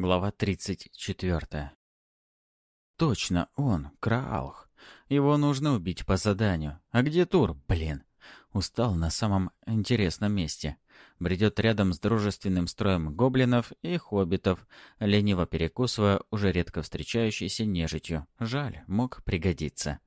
Глава 34. Точно он, Краалх. Его нужно убить по заданию. А где Тур, блин? Устал на самом интересном месте. Бредет рядом с дружественным строем гоблинов и хоббитов, лениво перекусывая уже редко встречающейся нежитью. Жаль, мог пригодиться.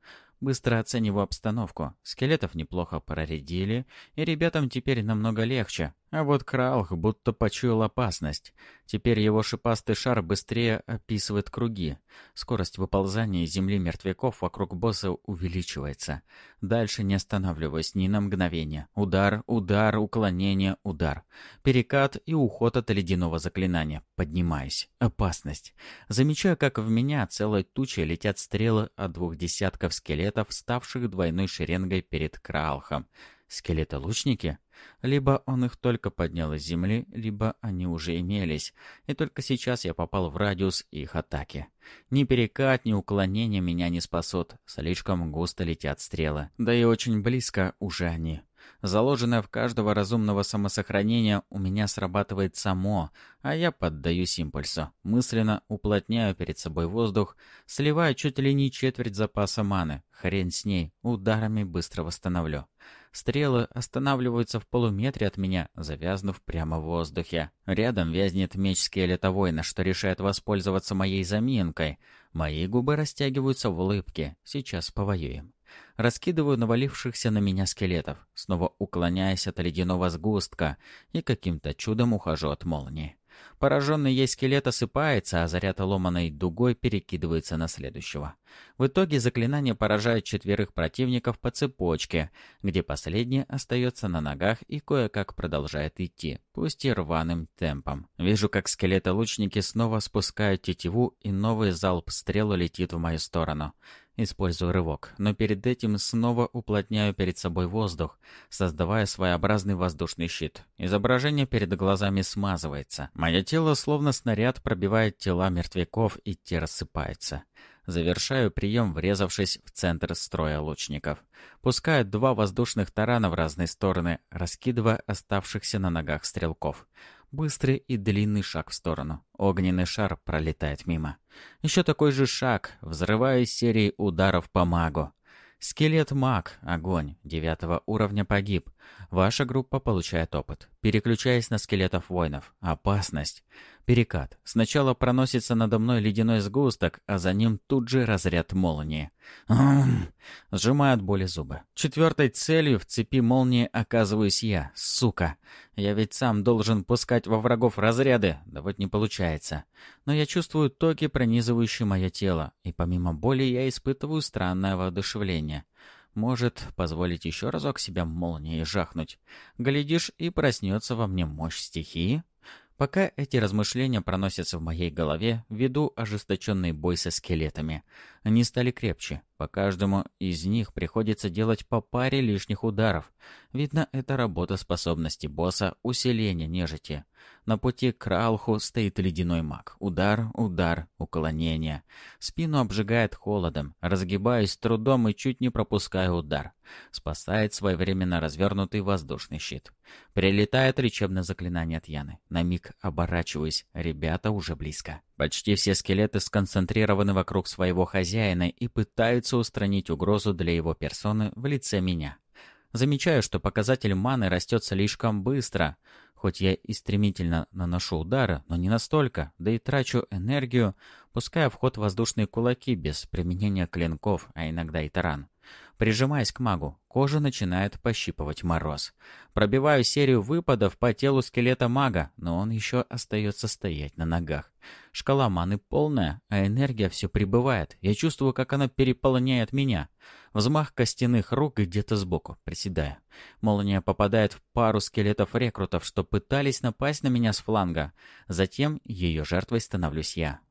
Быстро оцениваю обстановку. Скелетов неплохо проредили, и ребятам теперь намного легче. А вот Кралх будто почуял опасность. Теперь его шипастый шар быстрее описывает круги. Скорость выползания земли мертвяков вокруг босса увеличивается. Дальше не останавливаясь ни на мгновение. Удар, удар, уклонение, удар. Перекат и уход от ледяного заклинания. Поднимаюсь. Опасность. Замечаю, как в меня целой тучей летят стрелы от двух десятков скелетов, ставших двойной шеренгой перед Кралхом. Скелеты-лучники? Либо он их только поднял из земли, либо они уже имелись, и только сейчас я попал в радиус их атаки. Ни перекат, ни уклонение меня не спасут, слишком густо летят стрелы. Да и очень близко уже они. Заложенное в каждого разумного самосохранения у меня срабатывает само, а я поддаюсь импульсу. Мысленно уплотняю перед собой воздух, сливаю чуть ли не четверть запаса маны. Хрень с ней, ударами быстро восстановлю. Стрелы останавливаются в полуметре от меня, завязнув прямо в воздухе. Рядом вязнет меч скелета воина, что решает воспользоваться моей заминкой. Мои губы растягиваются в улыбке. Сейчас повоюем. Раскидываю навалившихся на меня скелетов, снова уклоняясь от ледяного сгустка и каким-то чудом ухожу от молнии. Пораженный ей скелет осыпается, а заряд ломаной дугой перекидывается на следующего. В итоге заклинание поражает четверых противников по цепочке, где последний остается на ногах и кое-как продолжает идти, пусть и рваным темпом. Вижу, как скелеты-лучники снова спускают тетиву, и новый залп стрелу летит в мою сторону. Использую рывок, но перед этим снова уплотняю перед собой воздух, создавая своеобразный воздушный щит. Изображение перед глазами смазывается. Мое тело, словно снаряд, пробивает тела мертвяков, и те рассыпаются. Завершаю прием, врезавшись в центр строя лучников. Пускаю два воздушных тарана в разные стороны, раскидывая оставшихся на ногах стрелков. Быстрый и длинный шаг в сторону. Огненный шар пролетает мимо. Еще такой же шаг, взрывая серией ударов по магу. Скелет-маг, огонь, девятого уровня погиб. Ваша группа получает опыт. Переключаясь на скелетов воинов. Опасность. Перекат. Сначала проносится надо мной ледяной сгусток, а за ним тут же разряд молнии. М Сжимаю от боли зубы. Четвертой целью в цепи молнии оказываюсь я, сука. Я ведь сам должен пускать во врагов разряды, да вот не получается. Но я чувствую токи, пронизывающие мое тело, и помимо боли я испытываю странное воодушевление. Может, позволить еще разок себя молнией жахнуть. Глядишь, и проснется во мне мощь стихии? Пока эти размышления проносятся в моей голове, веду ожесточенный бой со скелетами. Они стали крепче. По каждому из них приходится делать по паре лишних ударов. Видно, это работа способности босса усиления нежити. На пути к Ралху стоит ледяной маг. Удар, удар, уклонение. Спину обжигает холодом. Разгибаюсь трудом и чуть не пропускаю удар. Спасает своевременно развернутый воздушный щит. Прилетает лечебное заклинание от Яны. На миг оборачиваюсь. Ребята уже близко. Почти все скелеты сконцентрированы вокруг своего хозяина и пытаются устранить угрозу для его персоны в лице меня. Замечаю, что показатель маны растет слишком быстро. Хоть я и стремительно наношу удары, но не настолько, да и трачу энергию, пуская в ход воздушные кулаки без применения клинков, а иногда и таран. Прижимаясь к магу, кожа начинает пощипывать мороз. Пробиваю серию выпадов по телу скелета мага, но он еще остается стоять на ногах. Шкала маны полная, а энергия все прибывает. Я чувствую, как она переполняет меня. Взмах костяных рук где-то сбоку, приседая. Молния попадает в пару скелетов-рекрутов, что пытались напасть на меня с фланга. Затем ее жертвой становлюсь я.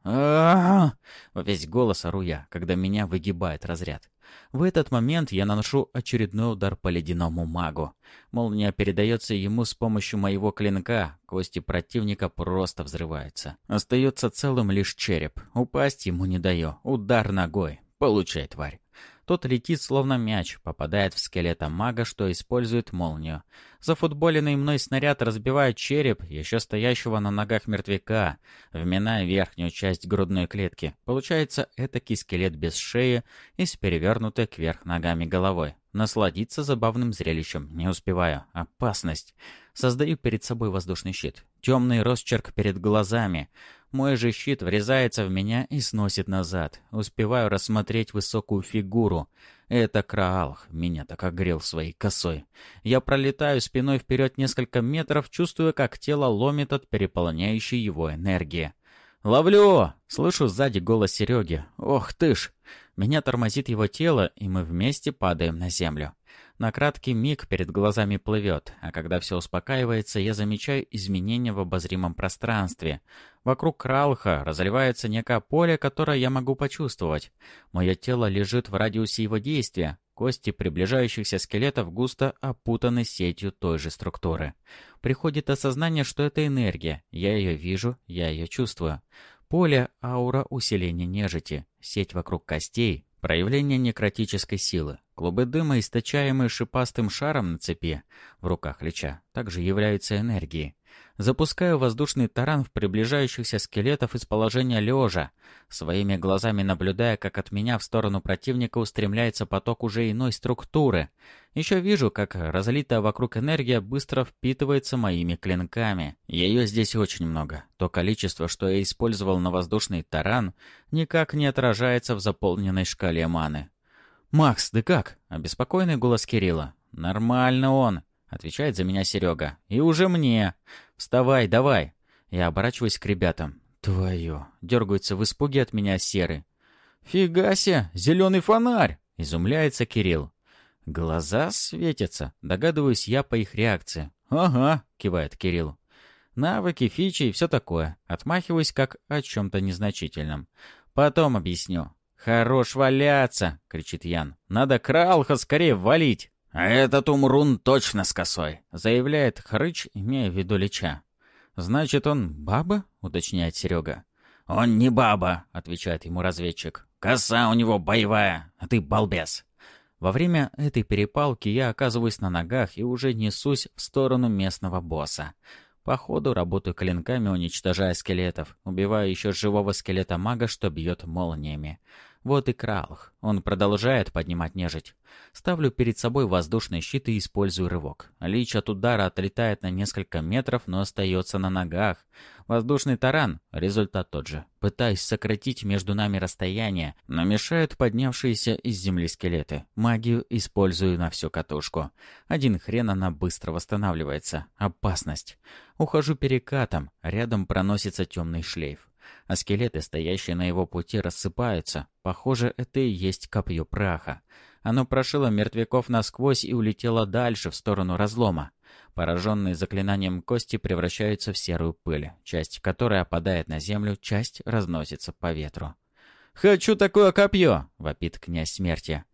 Весь голос ору я, когда меня выгибает разряд. В этот момент я наношу очередной удар по ледяному магу. Молния передается ему с помощью моего клинка, кости противника просто взрываются. Остается целым лишь череп. Упасть ему не даю. Удар ногой. Получай, тварь. Тот летит словно мяч, попадает в скелета мага, что использует молнию. Зафутболенный мной снаряд разбивает череп еще стоящего на ногах мертвяка, вминая верхнюю часть грудной клетки. Получается этакий скелет без шеи и с перевернутой кверх ногами головой. Насладиться забавным зрелищем не успеваю. Опасность. Создаю перед собой воздушный щит. Темный росчерк перед глазами. Мой же щит врезается в меня и сносит назад. Успеваю рассмотреть высокую фигуру. Это Краалх меня так огрел своей косой. Я пролетаю спиной вперед несколько метров, чувствуя, как тело ломит от переполняющей его энергии. «Ловлю!» — слышу сзади голос Сереги. «Ох ты ж!» Меня тормозит его тело, и мы вместе падаем на землю. На краткий миг перед глазами плывет, а когда все успокаивается, я замечаю изменения в обозримом пространстве. Вокруг Кралха разливается некое поле, которое я могу почувствовать. Мое тело лежит в радиусе его действия. Кости приближающихся скелетов густо опутаны сетью той же структуры. Приходит осознание, что это энергия. Я ее вижу, я ее чувствую. Поле — аура усиления нежити. Сеть вокруг костей — проявление некротической силы. Клубы дыма, источаемые шипастым шаром на цепи в руках Лича, также являются энергией. Запускаю воздушный таран в приближающихся скелетов из положения лежа, своими глазами наблюдая, как от меня в сторону противника устремляется поток уже иной структуры. Еще вижу, как разлитая вокруг энергия быстро впитывается моими клинками. Ее здесь очень много. То количество, что я использовал на воздушный таран, никак не отражается в заполненной шкале маны. «Макс, ты как?» — обеспокоенный голос Кирилла. «Нормально он», — отвечает за меня Серега. «И уже мне. Вставай, давай». Я оборачиваюсь к ребятам. «Твою!» — дергаются в испуге от меня серы. «Фига себе! Зеленый фонарь!» — изумляется Кирилл. Глаза светятся, догадываюсь я по их реакции. «Ага», — кивает Кирилл. Навыки, фичи и все такое. Отмахиваюсь как о чем-то незначительном. Потом объясню. «Хорош валяться!» — кричит Ян. «Надо Кралха скорее валить!» «А этот умрун точно с косой!» — заявляет Хрыч, имея в виду Лича. «Значит, он баба?» — уточняет Серега. «Он не баба!» — отвечает ему разведчик. «Коса у него боевая, а ты балбес!» Во время этой перепалки я оказываюсь на ногах и уже несусь в сторону местного босса. По ходу работаю клинками, уничтожая скелетов, убивая еще живого скелета мага, что бьет молниями. Вот и Кралх. Он продолжает поднимать нежить. Ставлю перед собой воздушный щит и использую рывок. Лич от удара отлетает на несколько метров, но остается на ногах. Воздушный таран — результат тот же. Пытаюсь сократить между нами расстояние, но мешают поднявшиеся из земли скелеты. Магию использую на всю катушку. Один хрен она быстро восстанавливается. Опасность. Ухожу перекатом, рядом проносится темный шлейф а скелеты, стоящие на его пути, рассыпаются. Похоже, это и есть копье праха. Оно прошило мертвяков насквозь и улетело дальше, в сторону разлома. Пораженные заклинанием кости превращаются в серую пыль, часть которой опадает на землю, часть разносится по ветру. «Хочу такое копье!» — вопит князь смерти.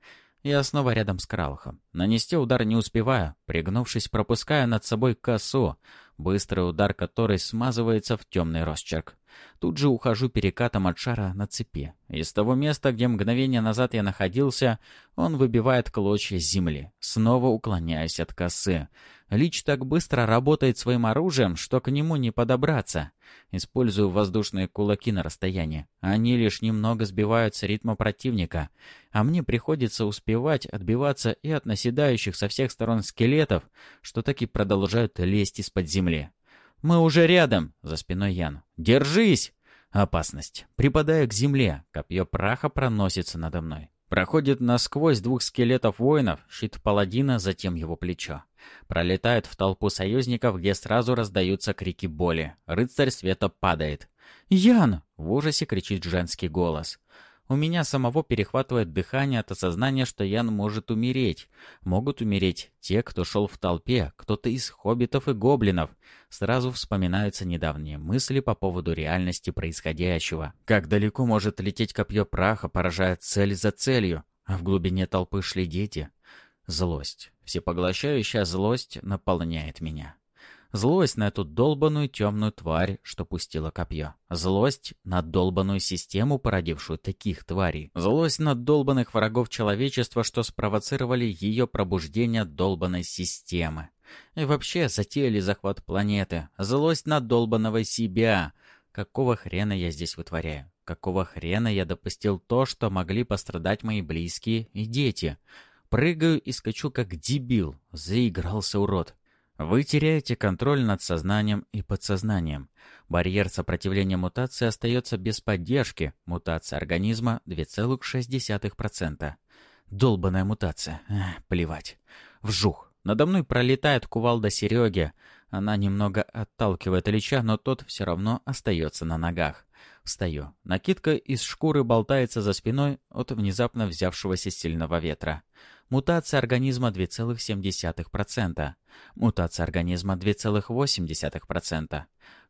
Я снова рядом с Кралхом. Нанести удар не успеваю, пригнувшись, пропуская над собой косу, быстрый удар которой смазывается в темный росчерк. Тут же ухожу перекатом от шара на цепи. Из того места, где мгновение назад я находился, он выбивает клочья земли, снова уклоняясь от косы. Лич так быстро работает своим оружием, что к нему не подобраться. Использую воздушные кулаки на расстоянии. Они лишь немного сбивают с ритма противника, а мне приходится успевать отбиваться и от наседающих со всех сторон скелетов, что так и продолжают лезть из-под земли. «Мы уже рядом!» — за спиной Ян. «Держись!» Опасность. Припадая к земле, копье праха проносится надо мной. Проходит насквозь двух скелетов воинов, щит паладина, затем его плечо. Пролетает в толпу союзников, где сразу раздаются крики боли. Рыцарь света падает. «Ян!» — в ужасе кричит женский голос. У меня самого перехватывает дыхание от осознания, что Ян может умереть. Могут умереть те, кто шел в толпе, кто-то из хоббитов и гоблинов. Сразу вспоминаются недавние мысли по поводу реальности происходящего. Как далеко может лететь копье праха, поражая цель за целью, а в глубине толпы шли дети. Злость, всепоглощающая злость наполняет меня. Злость на эту долбанную темную тварь, что пустила копье. Злость на долбанную систему, породившую таких тварей. Злость на долбанных врагов человечества, что спровоцировали ее пробуждение долбанной системы. И вообще затеяли захват планеты. Злость на долбанного себя. Какого хрена я здесь вытворяю? Какого хрена я допустил то, что могли пострадать мои близкие и дети? Прыгаю и скачу как дебил. Заигрался урод. Вы теряете контроль над сознанием и подсознанием. Барьер сопротивления мутации остается без поддержки. Мутация организма 2,6%. Долбаная мутация. Эх, плевать. Вжух. Надо мной пролетает кувалда Сереги. Она немного отталкивает Ильича, но тот все равно остается на ногах. Встаю. Накидка из шкуры болтается за спиной от внезапно взявшегося сильного ветра. Мутация организма 2,7%. Мутация организма 2,8%.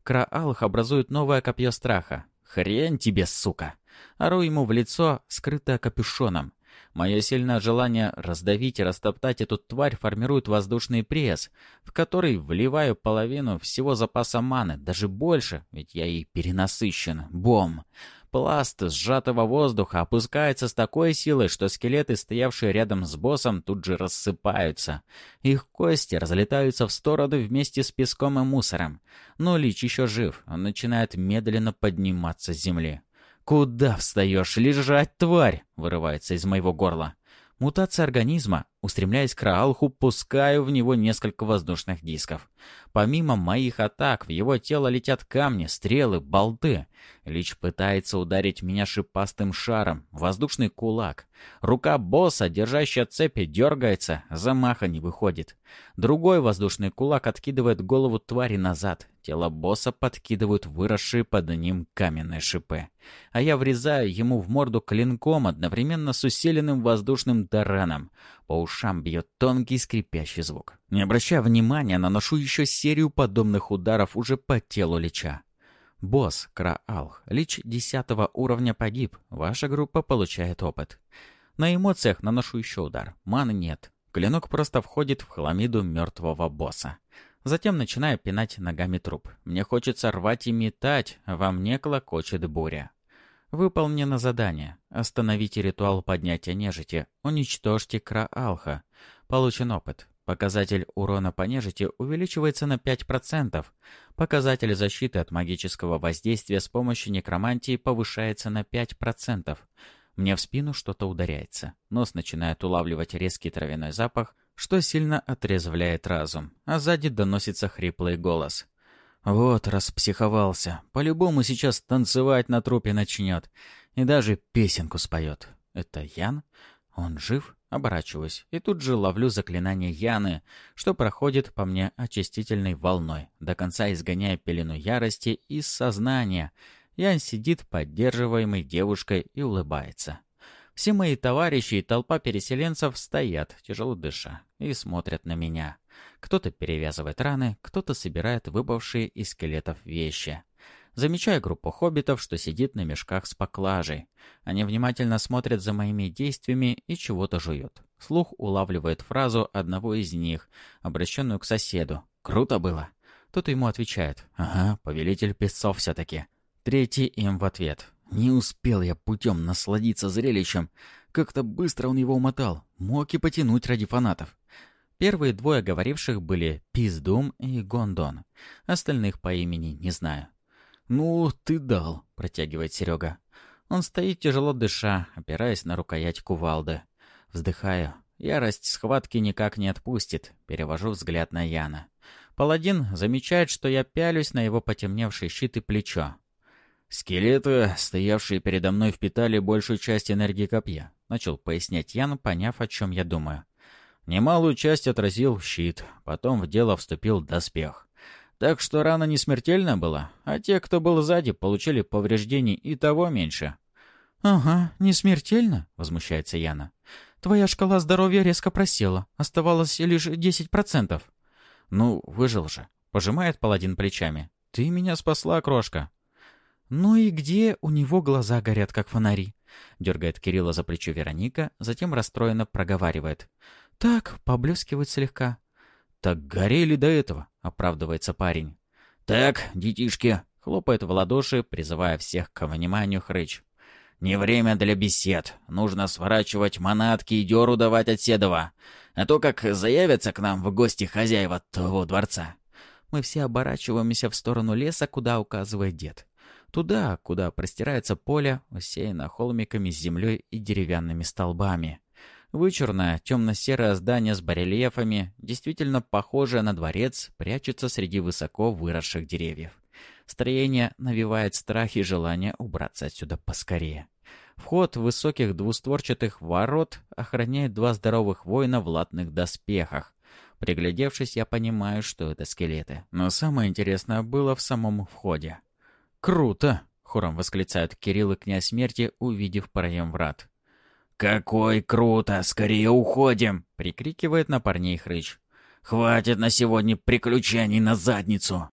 Краалх образует новое копье страха. «Хрень тебе, сука!» Ору ему в лицо, скрытое капюшоном. Мое сильное желание раздавить и растоптать эту тварь формирует воздушный пресс, в который вливаю половину всего запаса маны, даже больше, ведь я и перенасыщен. Бом! Пласт сжатого воздуха опускается с такой силой, что скелеты, стоявшие рядом с боссом, тут же рассыпаются. Их кости разлетаются в стороны вместе с песком и мусором. Но Лич еще жив, он начинает медленно подниматься с земли. «Куда встаешь? Лежать, тварь!» — вырывается из моего горла. Мутация организма, устремляясь к Раалху, пускаю в него несколько воздушных дисков. Помимо моих атак, в его тело летят камни, стрелы, болты. Лич пытается ударить меня шипастым шаром, воздушный кулак. Рука босса, держащая цепи, дергается, замаха не выходит. Другой воздушный кулак откидывает голову твари назад. Тело босса подкидывают выросшие под ним каменные шипы. А я врезаю ему в морду клинком одновременно с усиленным воздушным тараном. По ушам бьет тонкий скрипящий звук. Не обращая внимания, наношу еще серию подобных ударов уже по телу Лича. Босс, Краалх, Лич десятого уровня погиб. Ваша группа получает опыт. На эмоциях наношу еще удар. Маны нет. Клинок просто входит в хламиду мертвого босса. Затем начинаю пинать ногами труп. Мне хочется рвать и метать, во мне клокочет буря. Выполнено задание. Остановите ритуал поднятия нежити. Уничтожьте Краалха. Получен опыт. Показатель урона по нежити увеличивается на 5%. Показатель защиты от магического воздействия с помощью некромантии повышается на 5%. Мне в спину что-то ударяется. Нос начинает улавливать резкий травяной запах, что сильно отрезвляет разум, а сзади доносится хриплый голос. «Вот, распсиховался. По-любому сейчас танцевать на трупе начнет. И даже песенку споет. Это Ян? Он жив?» Оборачиваюсь, и тут же ловлю заклинание Яны, что проходит по мне очистительной волной, до конца изгоняя пелену ярости из сознания. Ян сидит, поддерживаемый девушкой, и улыбается. Все мои товарищи и толпа переселенцев стоят, тяжело дыша, и смотрят на меня. Кто-то перевязывает раны, кто-то собирает выпавшие из скелетов вещи. Замечаю группу хоббитов, что сидит на мешках с поклажей. Они внимательно смотрят за моими действиями и чего-то жуют. Слух улавливает фразу одного из них, обращенную к соседу. «Круто было!» Тот ему отвечает. «Ага, повелитель песцов все-таки». Третий им в ответ. Не успел я путем насладиться зрелищем. Как-то быстро он его умотал. Мог и потянуть ради фанатов. Первые двое говоривших были Пиздум и Гондон. Остальных по имени не знаю. «Ну, ты дал», — протягивает Серега. Он стоит тяжело дыша, опираясь на рукоять кувалды. Вздыхаю. Ярость схватки никак не отпустит. Перевожу взгляд на Яна. Паладин замечает, что я пялюсь на его потемневший щит и плечо. «Скелеты, стоявшие передо мной, впитали большую часть энергии копья», — начал пояснять Ян, поняв, о чем я думаю. Немалую часть отразил щит, потом в дело вступил доспех. Так что рана не смертельная была, а те, кто был сзади, получили повреждений и того меньше. «Ага, не смертельно?» — возмущается Яна. «Твоя шкала здоровья резко просела. Оставалось лишь десять процентов». «Ну, выжил же», — пожимает паладин плечами. «Ты меня спасла, крошка». «Ну и где у него глаза горят, как фонари?» Дергает Кирилла за плечо Вероника, затем расстроенно проговаривает. «Так, поблескивает слегка». Так горели до этого, оправдывается парень. Так, детишки, хлопает в ладоши, призывая всех к вниманию Хрыч. Не время для бесед. Нужно сворачивать манатки и дёру давать от Седова. А то как заявятся к нам в гости хозяева того дворца. Мы все оборачиваемся в сторону леса, куда указывает дед. Туда, куда простирается поле, усеяно холмиками с землей и деревянными столбами. Вычурное, темно-серое здание с барельефами, действительно похожее на дворец, прячется среди высоко выросших деревьев. Строение навевает страх и желание убраться отсюда поскорее. Вход высоких двустворчатых ворот охраняет два здоровых воина в латных доспехах. Приглядевшись, я понимаю, что это скелеты. Но самое интересное было в самом входе. «Круто!» — хором восклицают Кирилл и князь смерти, увидев проем врат. «Какой круто! Скорее уходим!» — прикрикивает на парней Хрыч. «Хватит на сегодня приключений на задницу!»